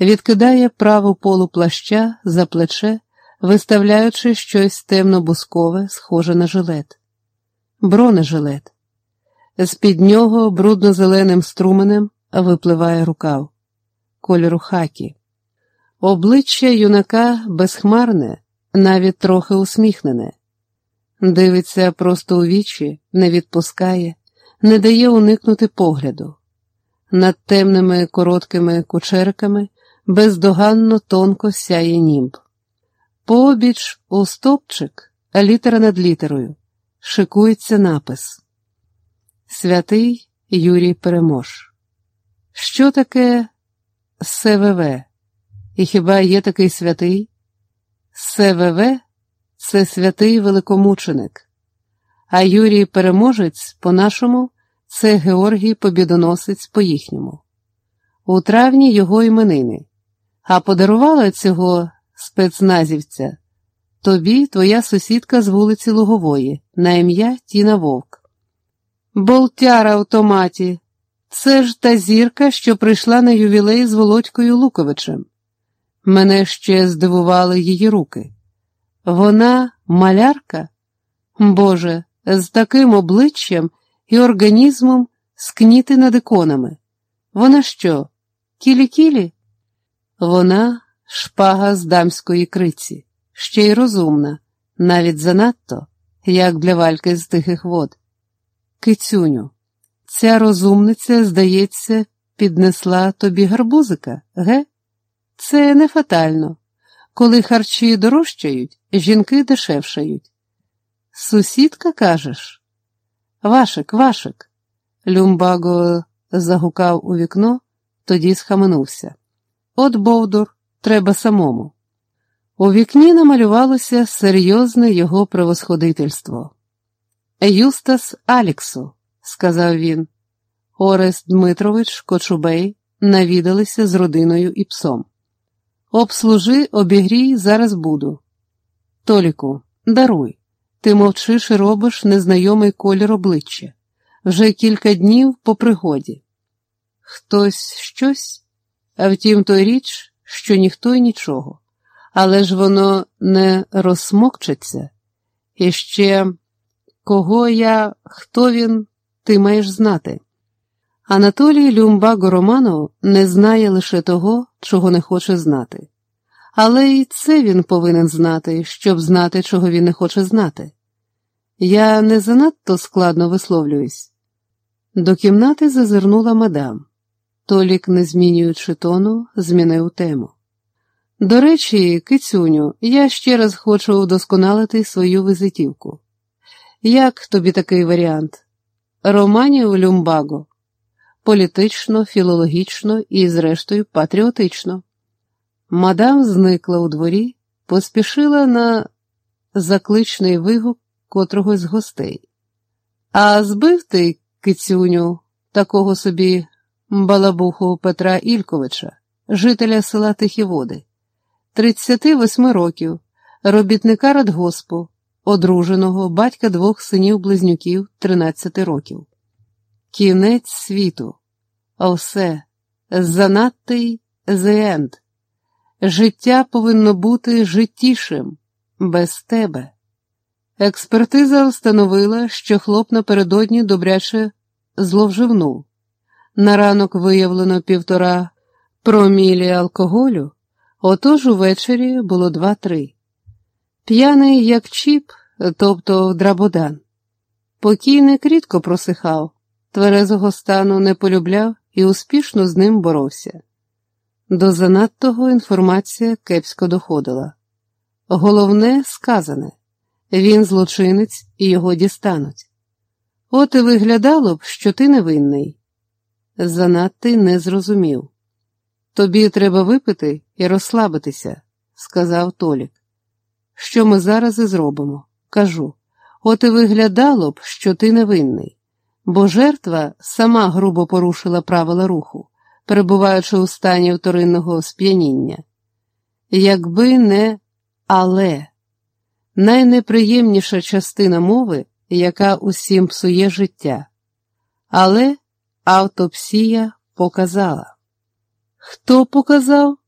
відкидає праву полу плаща за плече, виставляючи щось темно-бускове, схоже на жилет. Бронежилет. З під нього брудно-зеленим струменем випливає рукав, кольору хакі. Обличчя юнака безхмарне, навіть трохи усміхнене. Дивиться просто у вічі, не відпускає, не дає уникнути погляду. Над темними короткими кучерками бездоганно тонко сяє німб. Пообіч у стопчик, літера над літерою, шикується напис Святий Юрій Перемож. Що таке СВВ? І хіба є такий святий? СВВ це святий великомученик, а Юрій Переможець, по-нашому, це Георгій Побідоносець по їхньому. У травні його іменини, а подарувала цього спецназівця тобі твоя сусідка з вулиці Лугової, на ім'я Тіна Вовк. Болтяра автоматі, це ж та зірка, що прийшла на ювілей з Володькою Луковичем. Мене ще здивували її руки. Вона малярка? Боже, з таким обличчям і організмом скніти над іконами. Вона що? Кілі-кілі? Вона шпага з дамської криці, ще й розумна, навіть занадто, як для вальки з тихих вод. Кицюню, ця розумниця, здається, піднесла тобі гарбузика, ге? Це не фатально. Коли харчі дорожчають, жінки дешевшають. Сусідка, кажеш? Вашик, вашик. Люмбаго загукав у вікно, тоді схаменувся. От Бовдур, треба самому. У вікні намалювалося серйозне його превосходительство. Юстас Аліксу, сказав він, Орест Дмитрович Кочубей навідалися з родиною і псом. Обслужи, обігрій, зараз буду. Толіку, даруй, ти мовчиш і робиш незнайомий колір обличчя. Вже кілька днів по пригоді. Хтось щось, а втім, той річ, що ніхто й нічого, але ж воно не розсмокчеться. І ще кого я, хто він, ти маєш знати. Анатолій Люмбаго Романов не знає лише того, чого не хоче знати. Але і це він повинен знати, щоб знати, чого він не хоче знати. Я не занадто складно висловлююсь. До кімнати зазирнула мадам. Толік, не змінюючи тону, змінив тему. До речі, кицюню, я ще раз хочу удосконалити свою визитівку. Як тобі такий варіант? Романів Люмбаго політично, філологічно і, зрештою, патріотично. Мадам зникла у дворі, поспішила на закличний вигук котрого з гостей. А збив ти, кицюню, такого собі балабуху Петра Ільковича, жителя села Тихі Води, 38 років, робітника радгоспу, одруженого батька двох синів близнюків 13 років. Кінець світу, все, занадтий the end. Життя повинно бути життішим, без тебе. Експертиза встановила, що хлоп напередодні добряче зловживнув. На ранок виявлено півтора промілі алкоголю, отож увечері було два-три. П'яний, як чіп, тобто драбодан. Покійник рідко просихав тверезого стану не полюбляв і успішно з ним боровся. До занадтого інформація кепсько доходила. Головне сказане він злочинець і його дістануть. От і виглядало б, що ти невинний. Занадти не зрозумів. Тобі треба випити і розслабитися, сказав Толік. Що ми зараз і зробимо? Кажу, от і виглядало б, що ти невинний бо жертва сама грубо порушила правила руху, перебуваючи у стані вторинного сп'яніння. Якби не але найнеприємніша частина мови, яка усім псує життя. Але автопсія показала. Хто показав?